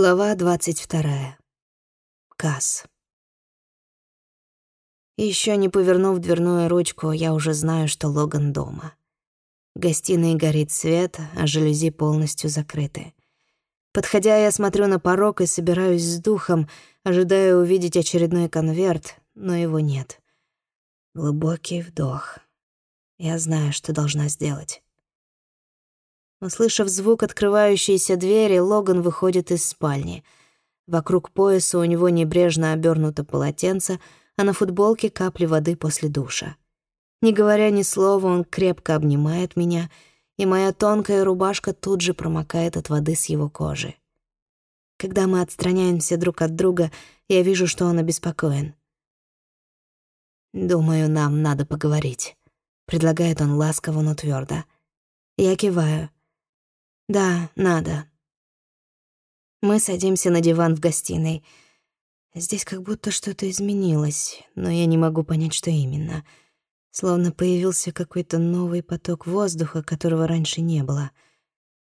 Глава двадцать вторая. Касс. Еще не повернув дверную ручку, я уже знаю, что Логан дома. В гостиной горит свет, а жалюзи полностью закрыты. Подходя, я смотрю на порог и собираюсь с духом, ожидая увидеть очередной конверт, но его нет. Глубокий вдох. Я знаю, что должна сделать. Услышав звук открывающейся двери, Логан выходит из спальни. Вокруг пояса у него небрежно обернуто полотенце, а на футболке капли воды после душа. Не говоря ни слова, он крепко обнимает меня, и моя тонкая рубашка тут же промокает от воды с его кожи. Когда мы отстраняемся друг от друга, я вижу, что он обеспокоен. «Думаю, нам надо поговорить», — предлагает он ласково, но твердо. Я киваю. Да, надо. Мы садимся на диван в гостиной. Здесь как будто что-то изменилось, но я не могу понять, что именно. Словно появился какой-то новый поток воздуха, которого раньше не было.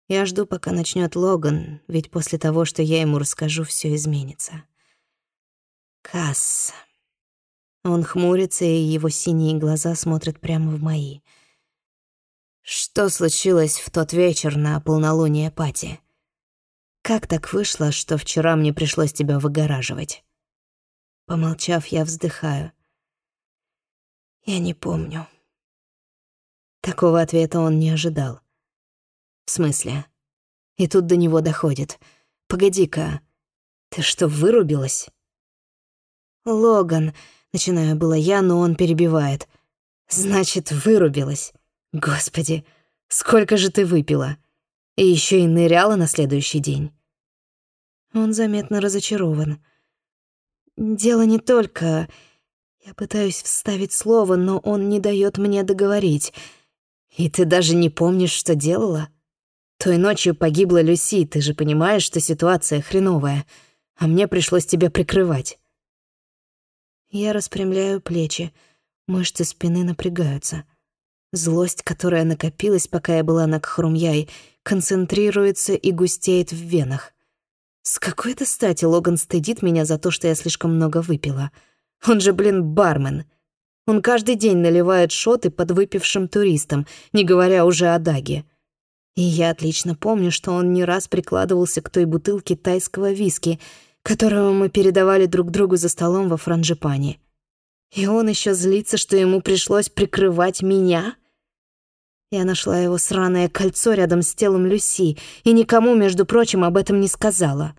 Я жду, пока начнет Логан, ведь после того, что я ему расскажу, все изменится. Касс. Он хмурится, и его синие глаза смотрят прямо в мои — что случилось в тот вечер на полнолуние Пати? Как так вышло, что вчера мне пришлось тебя выгораживать? Помолчав, я вздыхаю. Я не помню. Такого ответа он не ожидал. В смысле? И тут до него доходит. Погоди-ка, ты что, вырубилась? Логан, начинаю было я, но он перебивает. Значит, вырубилась. Господи, сколько же ты выпила? И еще и ныряла на следующий день. Он заметно разочарован. Дело не только... Я пытаюсь вставить слово, но он не дает мне договорить. И ты даже не помнишь, что делала? Той ночью погибла Люси, ты же понимаешь, что ситуация хреновая, а мне пришлось тебя прикрывать. Я распрямляю плечи, мышцы спины напрягаются. Злость, которая накопилась, пока я была на Кхрумьяй, концентрируется и густеет в венах. С какой-то стати Логан стыдит меня за то, что я слишком много выпила. Он же, блин, бармен. Он каждый день наливает шоты под выпившим туристам, не говоря уже о Даге. И я отлично помню, что он не раз прикладывался к той бутылке тайского виски, которого мы передавали друг другу за столом во Франжипане. И он еще злится, что ему пришлось прикрывать меня? Я нашла его сраное кольцо рядом с телом Люси и никому, между прочим, об этом не сказала.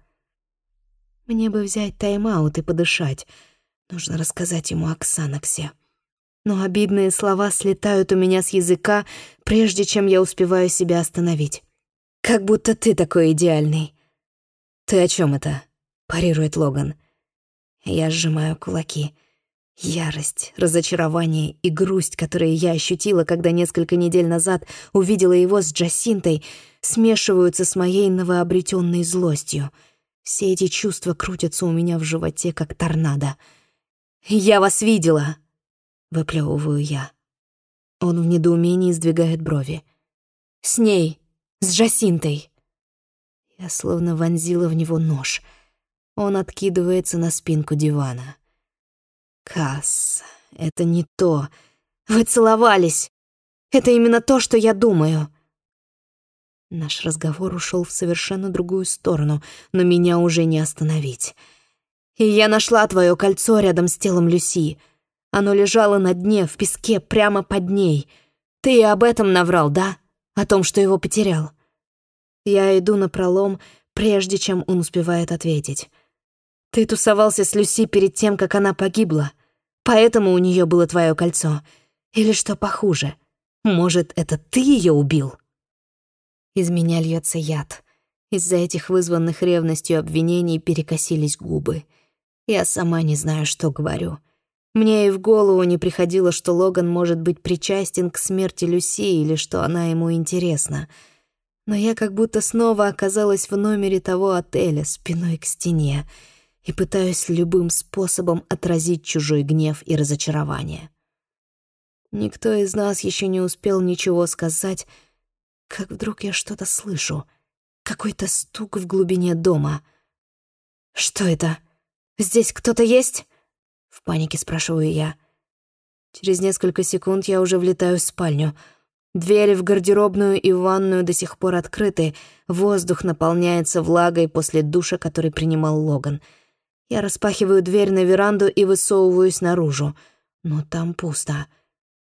Мне бы взять тайм-аут и подышать. Нужно рассказать ему о Ксанаксе. Но обидные слова слетают у меня с языка, прежде чем я успеваю себя остановить. «Как будто ты такой идеальный». «Ты о чем это?» — парирует Логан. Я сжимаю кулаки. Ярость, разочарование и грусть, которые я ощутила, когда несколько недель назад увидела его с Джасинтой, смешиваются с моей новообретенной злостью. Все эти чувства крутятся у меня в животе, как торнадо. «Я вас видела!» — выплевываю я. Он в недоумении сдвигает брови. «С ней! С Джасинтой!» Я словно вонзила в него нож. Он откидывается на спинку дивана. Касс, это не то. Вы целовались. Это именно то, что я думаю. Наш разговор ушел в совершенно другую сторону, но меня уже не остановить. И я нашла твое кольцо рядом с телом Люси. Оно лежало на дне, в песке, прямо под ней. Ты и об этом наврал, да? О том, что его потерял. Я иду на пролом, прежде чем он успевает ответить. Ты тусовался с Люси перед тем, как она погибла. Поэтому у нее было твое кольцо. Или что похуже, может, это ты ее убил? Из меня льется яд. Из-за этих вызванных ревностью обвинений перекосились губы. Я сама не знаю, что говорю. Мне и в голову не приходило, что Логан может быть причастен к смерти Люси или что она ему интересна. Но я как будто снова оказалась в номере того отеля, спиной к стене — и пытаюсь любым способом отразить чужой гнев и разочарование. Никто из нас еще не успел ничего сказать, как вдруг я что-то слышу. Какой-то стук в глубине дома. «Что это? Здесь кто-то есть?» В панике спрашиваю я. Через несколько секунд я уже влетаю в спальню. Двери в гардеробную и ванную до сих пор открыты. Воздух наполняется влагой после душа, который принимал Логан. Я распахиваю дверь на веранду и высовываюсь наружу. Но там пусто.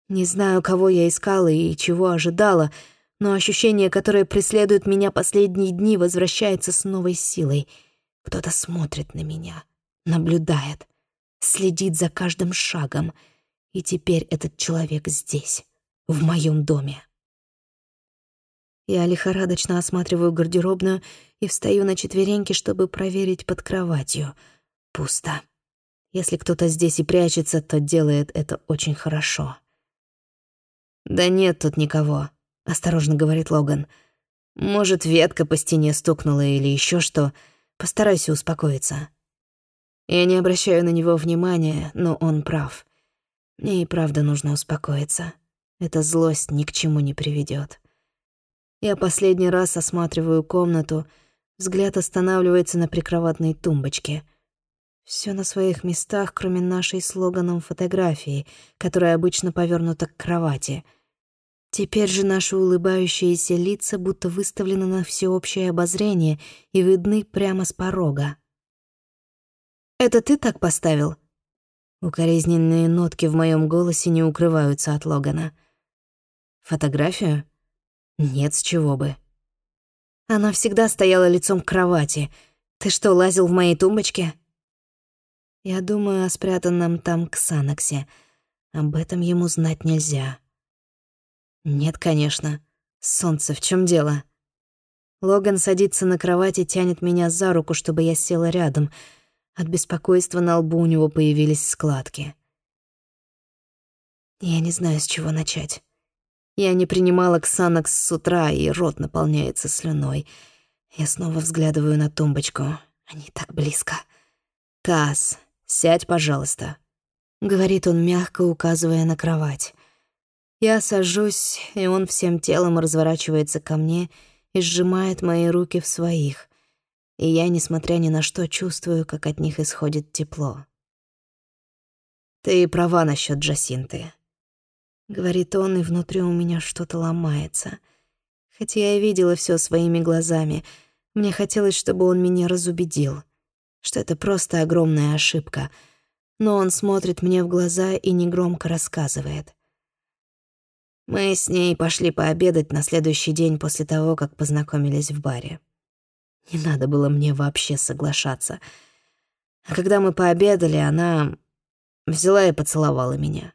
Не знаю, кого я искала и чего ожидала, но ощущение, которое преследует меня последние дни, возвращается с новой силой. Кто-то смотрит на меня, наблюдает, следит за каждым шагом. И теперь этот человек здесь, в моем доме. Я лихорадочно осматриваю гардеробную и встаю на четвереньки, чтобы проверить под кроватью. Пусто. Если кто-то здесь и прячется, то делает это очень хорошо. «Да нет тут никого», — осторожно говорит Логан. «Может, ветка по стене стукнула или еще что. Постарайся успокоиться». Я не обращаю на него внимания, но он прав. Мне и правда нужно успокоиться. Эта злость ни к чему не приведет. Я последний раз осматриваю комнату, взгляд останавливается на прикроватной тумбочке — все на своих местах, кроме нашей слоганом фотографии, которая обычно повернута к кровати. Теперь же наши улыбающиеся лица будто выставлены на всеобщее обозрение и видны прямо с порога. «Это ты так поставил?» Укоризненные нотки в моем голосе не укрываются от Логана. «Фотографию? Нет, с чего бы». Она всегда стояла лицом к кровати. Ты что, лазил в моей тумбочке?» Я думаю о спрятанном там Ксанаксе. Об этом ему знать нельзя. Нет, конечно. Солнце, в чем дело? Логан садится на кровать и тянет меня за руку, чтобы я села рядом. От беспокойства на лбу у него появились складки. Я не знаю, с чего начать. Я не принимала Ксанакс с утра, и рот наполняется слюной. Я снова взглядываю на тумбочку. Они так близко. Кас, «Сядь, пожалуйста», — говорит он, мягко указывая на кровать. Я сажусь, и он всем телом разворачивается ко мне и сжимает мои руки в своих. И я, несмотря ни на что, чувствую, как от них исходит тепло. «Ты права насчет Джасинты», — говорит он, и внутри у меня что-то ломается. Хотя я видела все своими глазами, мне хотелось, чтобы он меня разубедил — что это просто огромная ошибка, но он смотрит мне в глаза и негромко рассказывает. Мы с ней пошли пообедать на следующий день после того, как познакомились в баре. Не надо было мне вообще соглашаться. А когда мы пообедали, она взяла и поцеловала меня.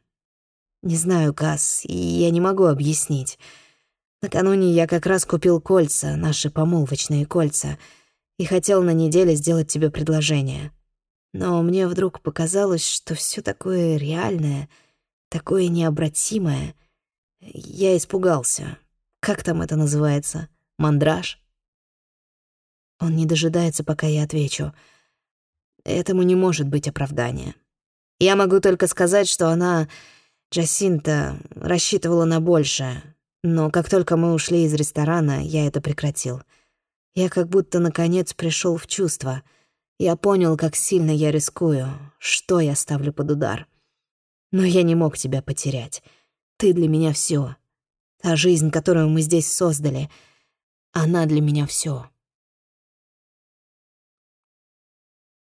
Не знаю, Касс, и я не могу объяснить. Накануне я как раз купил кольца, наши помолвочные кольца — и хотел на неделе сделать тебе предложение. Но мне вдруг показалось, что все такое реальное, такое необратимое. Я испугался. Как там это называется? Мандраж? Он не дожидается, пока я отвечу. Этому не может быть оправдания. Я могу только сказать, что она, Джасинта, рассчитывала на большее. Но как только мы ушли из ресторана, я это прекратил — я как будто наконец пришел в чувство. Я понял, как сильно я рискую, что я ставлю под удар. Но я не мог тебя потерять. Ты для меня все. Та жизнь, которую мы здесь создали, она для меня все.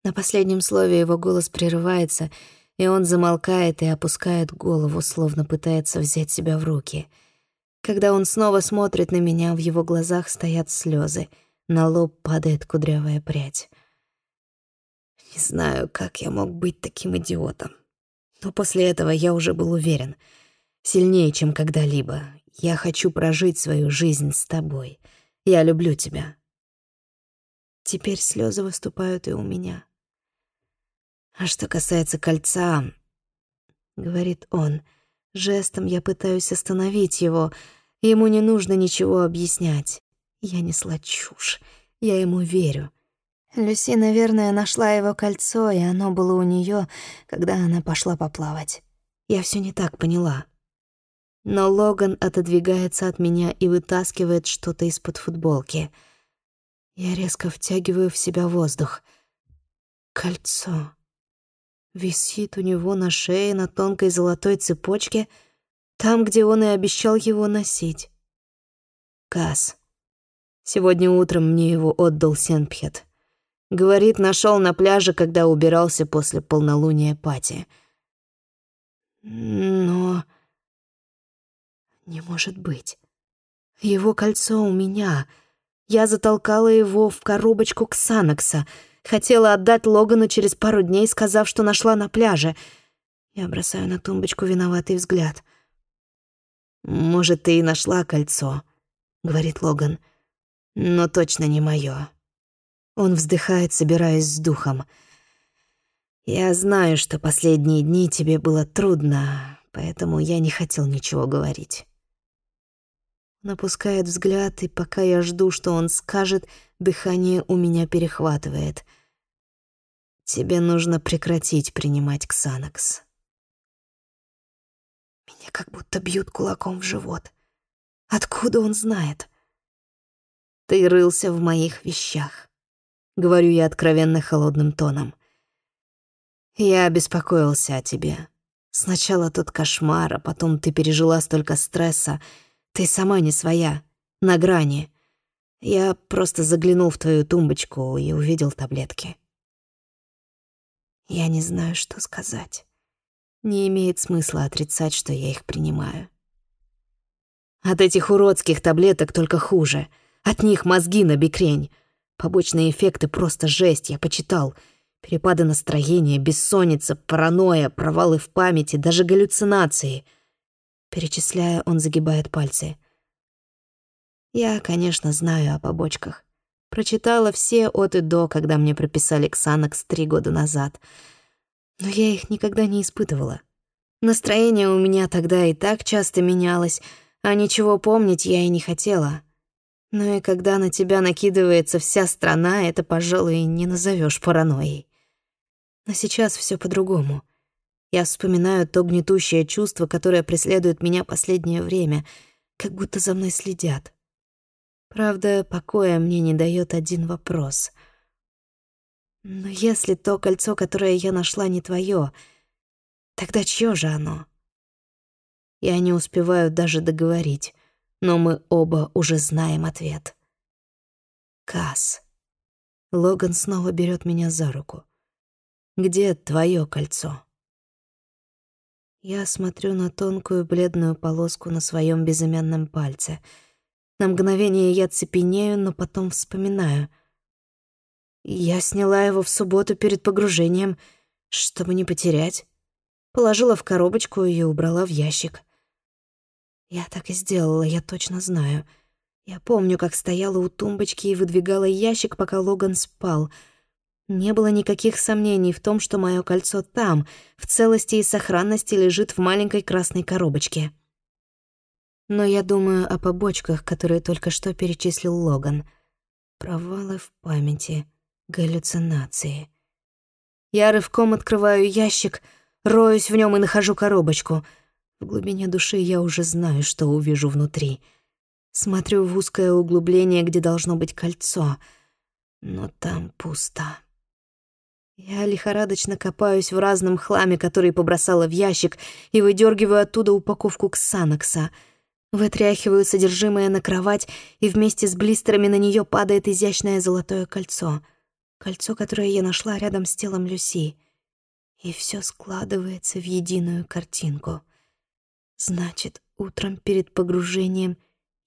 На последнем слове его голос прерывается, и он замолкает и опускает голову, словно пытается взять себя в руки. Когда он снова смотрит на меня, в его глазах стоят слезы — на лоб падает кудрявая прядь. Не знаю, как я мог быть таким идиотом. Но после этого я уже был уверен. Сильнее, чем когда-либо. Я хочу прожить свою жизнь с тобой. Я люблю тебя. Теперь слезы выступают и у меня. А что касается кольца, — говорит он, — жестом я пытаюсь остановить его. Ему не нужно ничего объяснять. Я несла чушь. Я ему верю. Люси, наверное, нашла его кольцо, и оно было у нее, когда она пошла поплавать. Я все не так поняла. Но Логан отодвигается от меня и вытаскивает что-то из-под футболки. Я резко втягиваю в себя воздух. Кольцо. Висит у него на шее на тонкой золотой цепочке, там, где он и обещал его носить. Кас. Сегодня утром мне его отдал Сенпхет. Говорит, нашел на пляже, когда убирался после полнолуния Пати. Но... Не может быть. Его кольцо у меня. Я затолкала его в коробочку Ксанакса. Хотела отдать Логану через пару дней, сказав, что нашла на пляже. Я бросаю на тумбочку виноватый взгляд. «Может, ты и нашла кольцо», — говорит Логан. «Но точно не моё». Он вздыхает, собираясь с духом. «Я знаю, что последние дни тебе было трудно, поэтому я не хотел ничего говорить». Напускает взгляд, и пока я жду, что он скажет, дыхание у меня перехватывает. Тебе нужно прекратить принимать Ксанакс. Меня как будто бьют кулаком в живот. Откуда он знает? Ты рылся в моих вещах. Говорю я откровенно холодным тоном. Я беспокоился о тебе. Сначала тот кошмар, а потом ты пережила столько стресса — ты сама не своя, на грани. Я просто заглянул в твою тумбочку и увидел таблетки. Я не знаю, что сказать. Не имеет смысла отрицать, что я их принимаю. От этих уродских таблеток только хуже. От них мозги на бекрень. Побочные эффекты просто жесть, я почитал. Перепады настроения, бессонница, паранойя, провалы в памяти, даже галлюцинации — Перечисляя, он загибает пальцы. Я, конечно, знаю о побочках. Прочитала все от и до, когда мне прописали Ксанакс три года назад. Но я их никогда не испытывала. Настроение у меня тогда и так часто менялось, а ничего помнить я и не хотела. Но и когда на тебя накидывается вся страна, это, пожалуй, не назовешь паранойей. Но сейчас все по-другому — я вспоминаю то гнетущее чувство, которое преследует меня последнее время, как будто за мной следят. Правда, покоя мне не дает один вопрос. Но если то кольцо, которое я нашла, не твое, тогда чье же оно? Я не успеваю даже договорить, но мы оба уже знаем ответ. Кас. Логан снова берет меня за руку. Где твое кольцо? Я смотрю на тонкую бледную полоску на своем безымянном пальце. На мгновение я цепенею, но потом вспоминаю. Я сняла его в субботу перед погружением, чтобы не потерять. Положила в коробочку и убрала в ящик. Я так и сделала, я точно знаю. Я помню, как стояла у тумбочки и выдвигала ящик, пока Логан спал — не было никаких сомнений в том, что мое кольцо там, в целости и сохранности лежит в маленькой красной коробочке. Но я думаю о побочках, которые только что перечислил Логан. Провалы в памяти, галлюцинации. Я рывком открываю ящик, роюсь в нем и нахожу коробочку. В глубине души я уже знаю, что увижу внутри. Смотрю в узкое углубление, где должно быть кольцо, но там пусто. Я лихорадочно копаюсь в разном хламе, который побросала в ящик, и выдергиваю оттуда упаковку ксанокса. Вытряхиваю содержимое на кровать, и вместе с блистерами на нее падает изящное золотое кольцо. Кольцо, которое я нашла рядом с телом Люси. И все складывается в единую картинку. Значит, утром перед погружением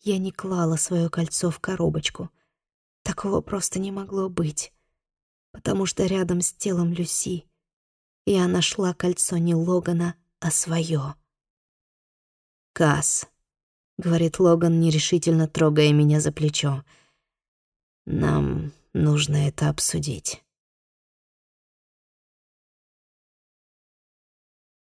я не клала свое кольцо в коробочку. Такого просто не могло быть потому что рядом с телом Люси я нашла кольцо не Логана, а свое. «Касс», — говорит Логан, нерешительно трогая меня за плечо, — «нам нужно это обсудить».